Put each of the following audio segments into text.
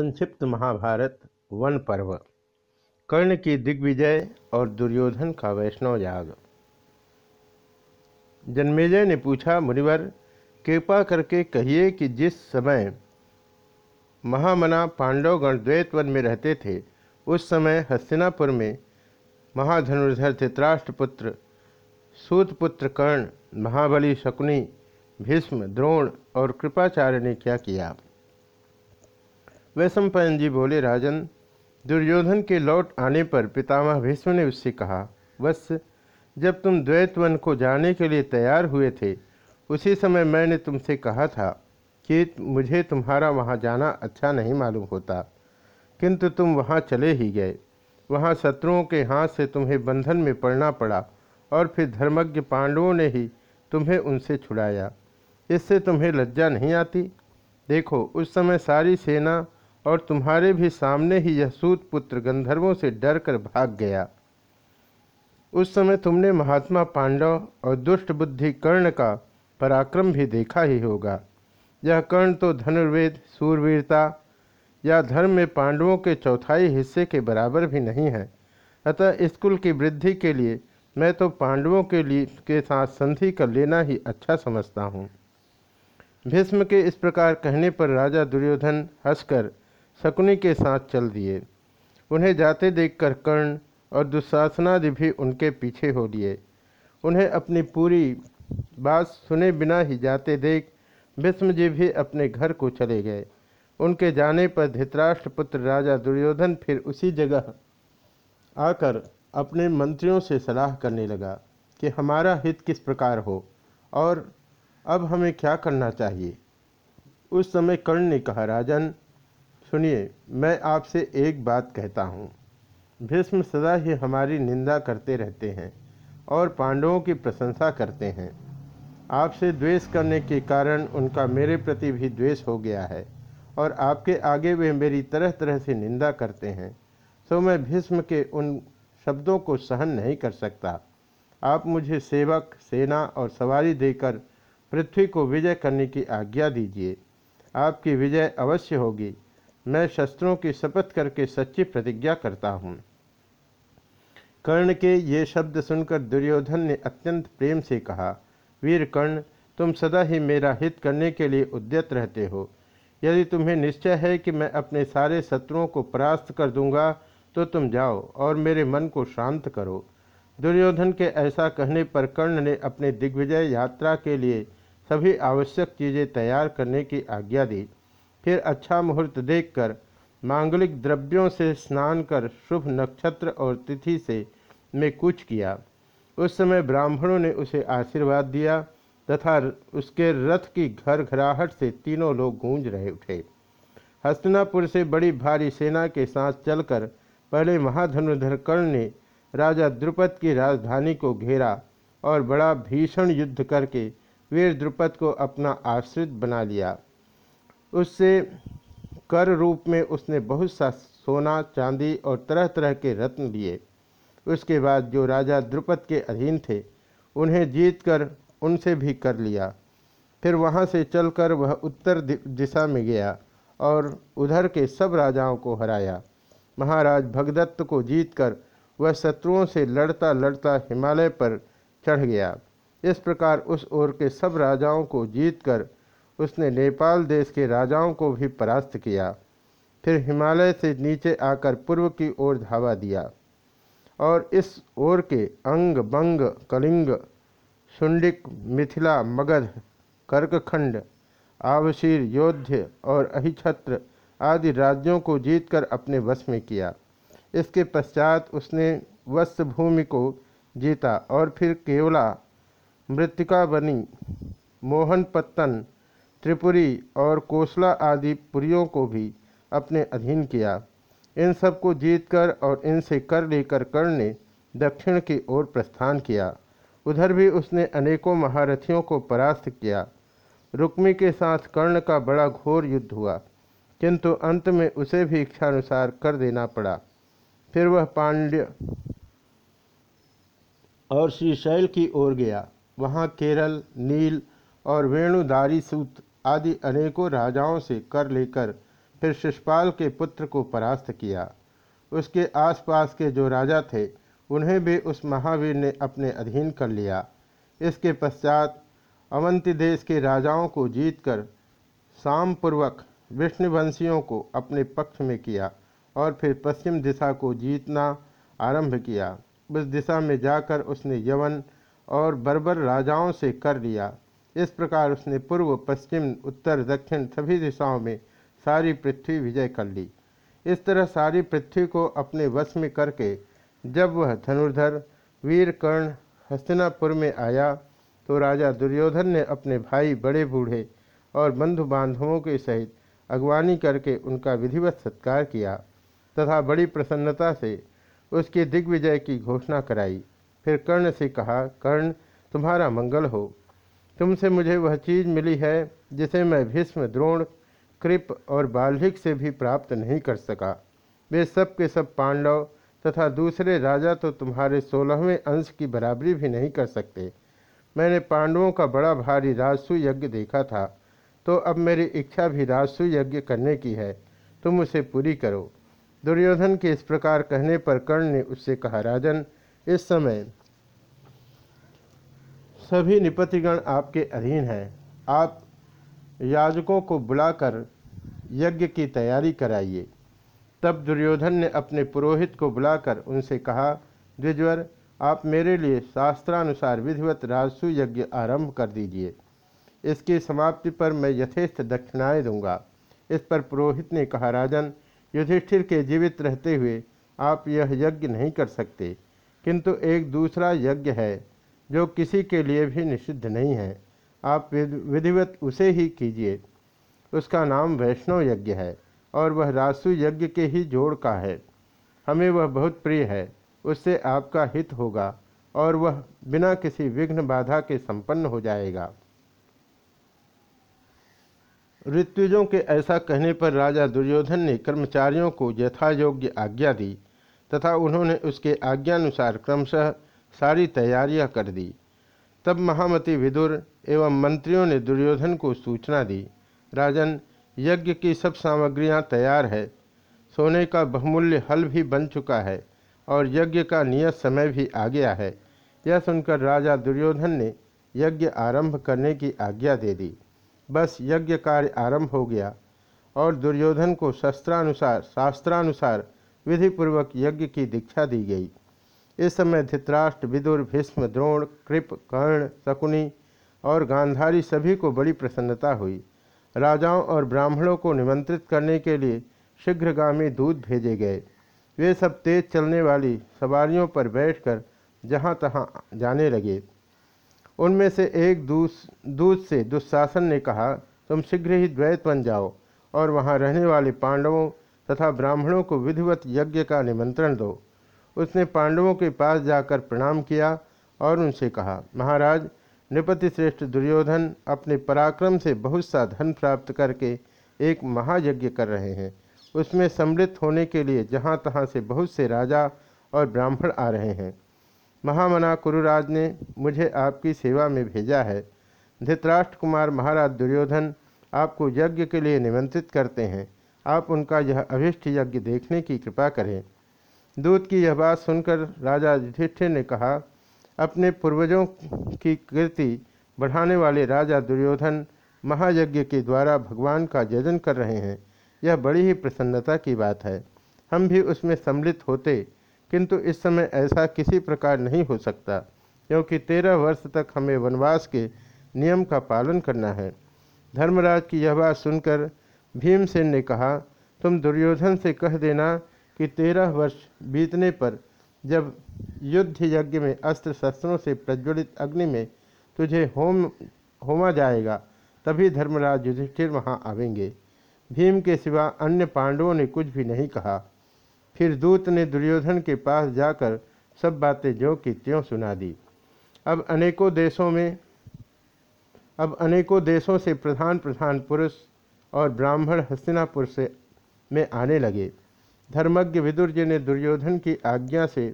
संक्षिप्त महाभारत, वन पर्व। कर्ण की दिग्विजय और दुर्योधन का वैष्णव याग। जन्मेजय ने पूछा, मुनिवर, कृपा करके कहिए कि जिस समय महामना पांडवगण द्वैतवन में रहते थे, उस समय हस्तिनापुर में महाधनुर्धर धृतराष्ट्रपुत्र, सूतपुत्र कर्ण, महाबली शकुनी, भीष्म, द्रोण और कृपाचार्य ने क्या किया? वैशंपायन जी बोले, राजन, दुर्योधन के लौट आने पर पितामह भीष्म ने उससे कहा, बस, जब तुम द्वैतवन को जाने के लिए तैयार हुए थे, उसी समय मैंने तुमसे कहा था कि मुझे तुम्हारा वहाँ जाना अच्छा नहीं मालूम होता, किंतु तुम वहाँ चले ही गए। वहाँ शत्रुओं के हाथ से तुम्हें बंधन में पड़ना पड़ा और फिर धर्मज्ञ पांडवों ने ही तुम्हें उनसे छुड़ाया। इससे तुम्हें लज्जा नहीं आती। देखो, उस समय सारी सेना और तुम्हारे भी सामने ही यह सूत पुत्र गंधर्वों से डर कर भाग गया। उस समय तुमने महात्मा पांडव और दुष्ट बुद्धि कर्ण का पराक्रम भी देखा ही होगा। यह कर्ण तो धनुर्वेद, सूरवीरता या धर्म में पांडवों के चौथाई हिस्से के बराबर भी नहीं है। अतः स्कूल की वृद्धि के लिए मैं तो पांडवों के लिए, के साथ संधि कर लेना ही अच्छा समझता हूँ। भीष्म के इस प्रकार कहने पर राजा दुर्योधन हंसकर शकुनी के साथ चल दिए। उन्हें जाते देखकर कर्ण और दुशासनादि भी उनके पीछे हो लिए उन्हें अपनी पूरी बात सुने बिना ही जाते देख भीष्म जी भी अपने घर को चले गए। उनके जाने पर धृतराष्ट्रपुत्र राजा दुर्योधन फिर उसी जगह आकर अपने मंत्रियों से सलाह करने लगा कि हमारा हित किस प्रकार हो और अब हमें क्या करना चाहिए। उस समय कर्ण ने कहा, राजन सुनिए, मैं आपसे एक बात कहता हूँ। भीष्म सदा ही हमारी निंदा करते रहते हैं और पांडवों की प्रशंसा करते हैं। आपसे द्वेष करने के कारण उनका मेरे प्रति भी द्वेष हो गया है और आपके आगे वे मेरी तरह तरह से निंदा करते हैं सो मैं भीष्म के उन शब्दों को सहन नहीं कर सकता। आप मुझे सेवक, सेना और सवारी देकर पृथ्वी को विजय करने की आज्ञा दीजिए। आपकी विजय अवश्य होगी। मैं शस्त्रों की शपथ करके सच्ची प्रतिज्ञा करता हूँ। कर्ण के ये शब्द सुनकर दुर्योधन ने अत्यंत प्रेम से कहा, वीर कर्ण, तुम सदा ही मेरा हित करने के लिए उद्यत रहते हो। यदि तुम्हें निश्चय है कि मैं अपने सारे शत्रुओं को परास्त कर दूँगा तो तुम जाओ और मेरे मन को शांत करो। दुर्योधन के ऐसा कहने पर कर्ण ने अपने दिग्विजय यात्रा के लिए सभी आवश्यक चीज़ें तैयार करने की आज्ञा दी। फिर अच्छा मुहूर्त देखकर मांगलिक द्रव्यों से स्नान कर शुभ नक्षत्र और तिथि से में कुछ किया। उस समय ब्राह्मणों ने उसे आशीर्वाद दिया तथा उसके रथ की घर घराहट से तीनों लोग गूंज रहे उठे। हस्तिनापुर से बड़ी भारी सेना के साथ चलकर पहले महाधनुधर कर्ण ने राजा द्रुपद की राजधानी को घेरा और बड़ा भीषण युद्ध करके वीर द्रुपद को अपना आश्रित बना लिया। उससे कर रूप में उसने बहुत सा सोना, चांदी और तरह तरह के रत्न लिए। उसके बाद जो राजा द्रुपद के अधीन थे, उन्हें जीतकर उनसे भी कर लिया। फिर वहाँ से चलकर वह उत्तर दिशा में गया और उधर के सब राजाओं को हराया। महाराज भगदत्त को जीतकर वह शत्रुओं से लड़ता लड़ता हिमालय पर चढ़ गया। इस प्रकार उस ओर के सब राजाओं को जीतकर उसने नेपाल देश के राजाओं को भी परास्त किया। फिर हिमालय से नीचे आकर पूर्व की ओर धावा दिया और इस ओर के अंग, बंग, कलिंग सुंडिक मिथिला, मगध, कर्कखंड, आवशीर, योध्य और अहिछत्र आदि राज्यों को जीतकर अपने वश में किया। इसके पश्चात उसने वत्स भूमि को जीता और फिर केवला मृतिका बनी मोहनपत्तन त्रिपुरी और कोसला आदि पुरियों को भी अपने अधीन किया। इन सबको जीतकर और इनसे कर लेकर कर्ण ने दक्षिण की ओर प्रस्थान किया। उधर भी उसने अनेकों महारथियों को परास्त किया। रुक्मी के साथ कर्ण का बड़ा घोर युद्ध हुआ, किंतु अंत में उसे भी इच्छानुसार कर देना पड़ा। फिर वह पांड्य और श्रीशैल की ओर गया। वहाँ केरल, नील और वेणुदारी सूत आदि अनेकों राजाओं से कर लेकर फिर शिषपाल के पुत्र को परास्त किया। उसके आसपास के जो राजा थे, उन्हें भी उस महावीर ने अपने अधीन कर लिया। इसके पश्चात अवंती देश के राजाओं को जीतकर सामपूर्वक विष्णुवंशियों को अपने पक्ष में किया और फिर पश्चिम दिशा को जीतना आरंभ किया। उस दिशा में जाकर उसने यवन और बर्बर राजाओं से कर लिया। इस प्रकार उसने पूर्व, पश्चिम, उत्तर, दक्षिण सभी दिशाओं में सारी पृथ्वी विजय कर ली। इस तरह सारी पृथ्वी को अपने वश में करके जब वह धनुर्धर वीर कर्ण हस्तिनापुर में आया तो राजा दुर्योधन ने अपने भाई, बड़े बूढ़े और बंधु बांधवों के सहित अगवानी करके उनका विधिवत सत्कार किया तथा बड़ी प्रसन्नता से उसके दिग्विजय की घोषणा कराई। फिर कर्ण से कहा, कर्ण, तुम्हारा मंगल हो। तुमसे मुझे वह चीज़ मिली है, जिसे मैं भीष्म, द्रोण, कृप और बाल्हिक से भी प्राप्त नहीं कर सका। वे सब के सब पांडव तथा दूसरे राजा तो तुम्हारे सोलहवें अंश की बराबरी भी नहीं कर सकते। मैंने पांडवों का बड़ा भारी राजसु यज्ञ देखा था तो अब मेरी इच्छा भी राजसु यज्ञ करने की है। तुम उसे पूरी करो। दुर्योधन के इस प्रकार कहने पर कर्ण ने उससे कहा, राजन, इस समय सभी निपतिगण आपके अधीन हैं। आप याजकों को बुलाकर यज्ञ की तैयारी कराइए। तब दुर्योधन ने अपने पुरोहित को बुलाकर उनसे कहा, द्विजवर, आप मेरे लिए शास्त्रानुसार विधिवत राजसु यज्ञ आरंभ कर दीजिए। इसकी समाप्ति पर मैं यथेष्ट दक्षिणाएँ दूँगा। इस पर पुरोहित ने कहा, राजन, युधिष्ठिर के जीवित रहते हुए आप यह यज्ञ नहीं कर सकते, किंतु एक दूसरा यज्ञ है। जो किसी के लिए भी निषिद्ध नहीं है। आप विधिवत उसे ही कीजिए। उसका नाम वैष्णव यज्ञ है और वह रासु यज्ञ के ही जोड़ का है। हमें वह बहुत प्रिय है। उससे आपका हित होगा और वह बिना किसी विघ्न बाधा के संपन्न हो जाएगा। ऋत्विजों के ऐसा कहने पर राजा दुर्योधन ने कर्मचारियों को यथायोग्य आज्ञा दी तथा उन्होंने उसके आज्ञानुसार क्रमशः सारी तैयारियाँ कर दी। तब महामती विदुर एवं मंत्रियों ने दुर्योधन को सूचना दी, राजन, यज्ञ की सब सामग्रियाँ तैयार है। सोने का बहुमूल्य हल भी बन चुका है और यज्ञ का नियत समय भी आ गया है। यह सुनकर राजा दुर्योधन ने यज्ञ आरंभ करने की आज्ञा दे दी। बस यज्ञ कार्य आरंभ हो गया और दुर्योधन को शस्त्रानुसार, शास्त्रानुसार विधिपूर्वक यज्ञ की दीक्षा दी गई। इस समय धित्राष्ट्र, विदुर, भीष्म, द्रोण, कृप, कर्ण, शकुनी और गांधारी सभी को बड़ी प्रसन्नता हुई। राजाओं और ब्राह्मणों को निमंत्रित करने के लिए शीघ्रगामी दूध भेजे गए। वे सब तेज चलने वाली सवारियों पर बैठकर जहाँ तहाँ जाने लगे। उनमें से एक दूस, दूत से दुशासन ने कहा, तुम शीघ्र ही द्वैत बन जाओ और वहाँ रहने वाले पांडवों तथा ब्राह्मणों को विधिवत यज्ञ का निमंत्रण दो। उसने पांडवों के पास जाकर प्रणाम किया और उनसे कहा, महाराज नृपति श्रेष्ठ दुर्योधन अपने पराक्रम से बहुत सा धन प्राप्त करके एक महायज्ञ कर रहे हैं। उसमें सम्मिलित होने के लिए जहाँ तहाँ से बहुत से राजा और ब्राह्मण आ रहे हैं। महामना कुरुराज ने मुझे आपकी सेवा में भेजा है। धृतराष्ट्र कुमार महाराज दुर्योधन आपको यज्ञ के लिए निमंत्रित करते हैं। आप उनका यह अभिष्ट यज्ञ देखने की कृपा करें। दूत की यह बात सुनकर राजा युधिष्ठिर ने कहा, अपने पूर्वजों की कीर्ति बढ़ाने वाले राजा दुर्योधन महायज्ञ के द्वारा भगवान का जजन कर रहे हैं। यह बड़ी ही प्रसन्नता की बात है। हम भी उसमें सम्मिलित होते, किंतु इस समय ऐसा किसी प्रकार नहीं हो सकता, क्योंकि तेरह वर्ष तक हमें वनवास के नियम का पालन करना है। धर्मराज की यह बात सुनकर भीमसेन ने कहा, तुम दुर्योधन से कह देना कि तेरह वर्ष बीतने पर जब युद्ध यज्ञ में अस्त्र शस्त्रों से प्रज्वलित अग्नि में तुझे होम, होमा जाएगा, तभी धर्मराज युधिष्ठिर वहाँ आवेंगे। भीम के सिवा अन्य पांडवों ने कुछ भी नहीं कहा। फिर दूत ने दुर्योधन के पास जाकर सब बातें जो की त्यों सुना दी। अब अनेकों देशों में, अब अनेकों देशों से प्रधान प्रधान पुरुष और ब्राह्मण हस्तिनापुर से में आने लगे। धर्मज्ञ विदुर जी ने दुर्योधन की आज्ञा से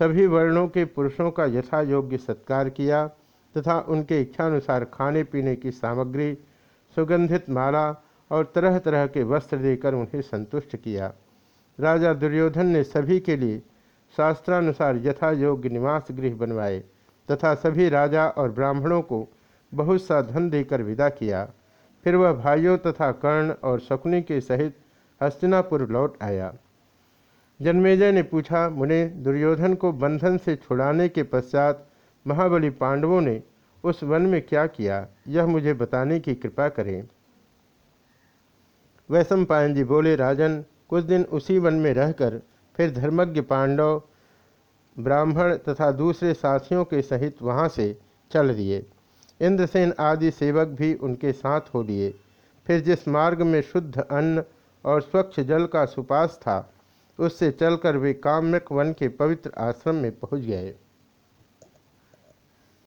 सभी वर्णों के पुरुषों का यथा योग्य सत्कार किया तथा उनके इच्छानुसार खाने पीने की सामग्री, सुगंधित माला और तरह तरह के वस्त्र देकर उन्हें संतुष्ट किया। राजा दुर्योधन ने सभी के लिए शास्त्रानुसार यथा योग्य निवास गृह बनवाए तथा सभी राजा और ब्राह्मणों को बहुत सा धन देकर विदा किया। फिर वह भाइयों तथा कर्ण और शकुनी के सहित हस्तिनापुर लौट आया। जन्मेजय ने पूछा, मुने, दुर्योधन को बंधन से छुड़ाने के पश्चात महाबली पांडवों ने उस वन में क्या किया? यह मुझे बताने की कृपा करें। वैशम पायन जी बोले, राजन, कुछ दिन उसी वन में रहकर फिर धर्मज्ञ पांडव, ब्राह्मण तथा दूसरे साथियों के सहित वहाँ से चल दिए। इंद्रसेन आदि सेवक भी उनके साथ हो लिए। फिर जिस मार्ग में शुद्ध अन्न और स्वच्छ जल का सुपास था। उससे चलकर वे काम्यक वन के पवित्र आश्रम में पहुँच गए।